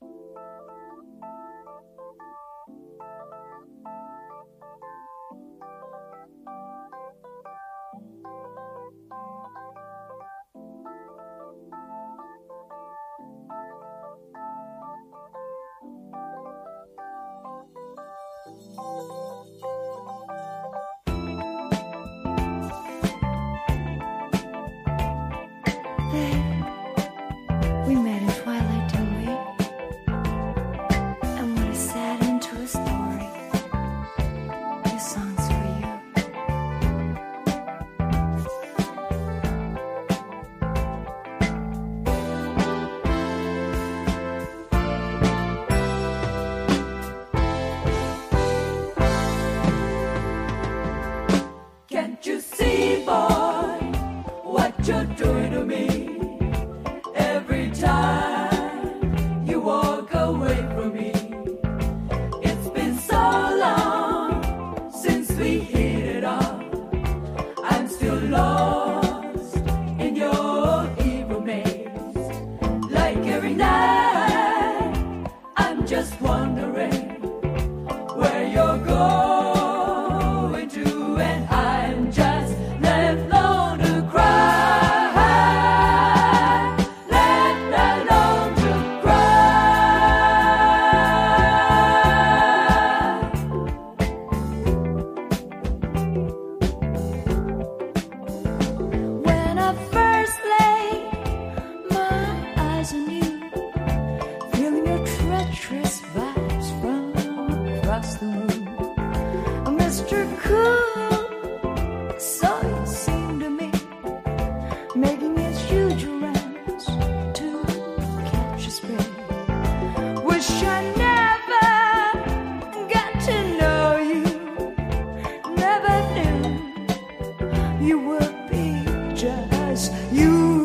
Música walk away from me. It's been so long since we hit it off. I'm still lost in your evil maze. Like every night, I'm just wondering. costume. Oh, Mr. Cool, so you seemed to me, making his huge rounds to catch a spray. Wish I never got to know you, never knew you would be just you.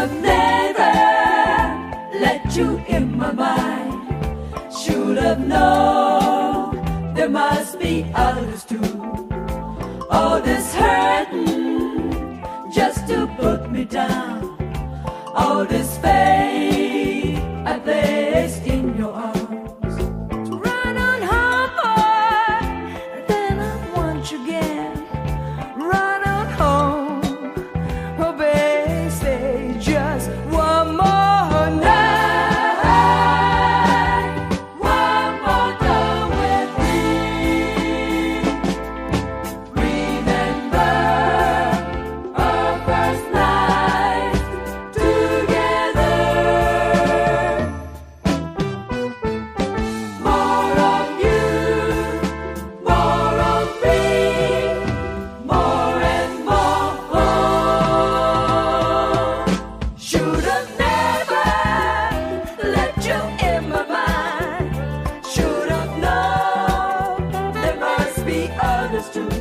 have never let you in my mind. Should have known there must be others too. All this hurting just to put me down. All this pain. sisters.